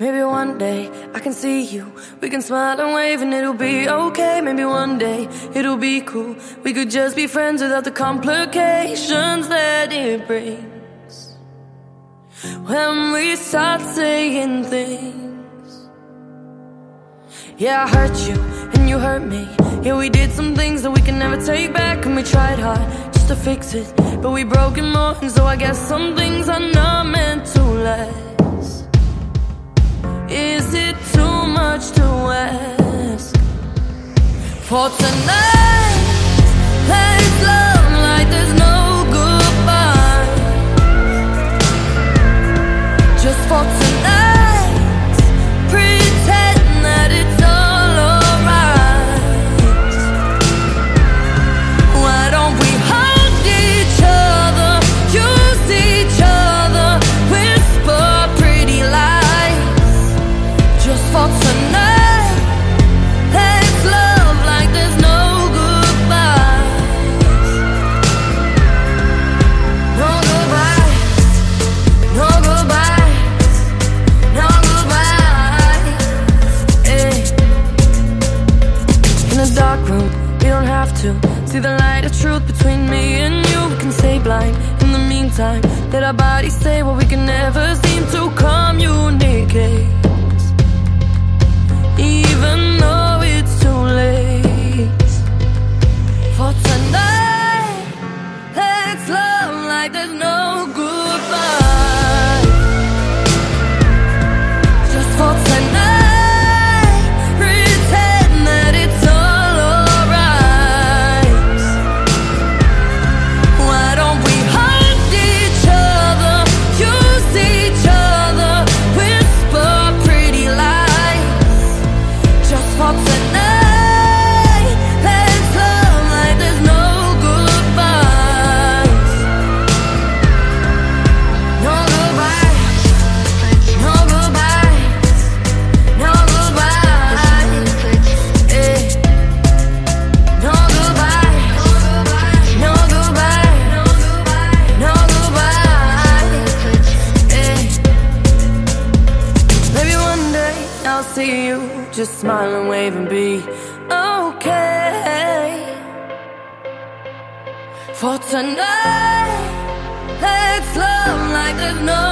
Maybe one day I can see you. We can smile and wave and it'll be okay. Maybe one day it'll be cool. We could just be friends without the complications that it brings. When we start saying things. Yeah, I hurt you and you hurt me. Yeah, we did some things that we can never take back. And we tried hard just to fix it. But we broke it more. And so I guess some things are not meant to last. Is it too much to ask for tonight? We don't have to see the light of truth between me and you. We can stay blind in the meantime. Let our bodies say what we can never seem to communicate. Even though it's too late for tonight, let's love like there's no goodbye. See you, just smile and wave and be okay. For tonight, let's love like there's no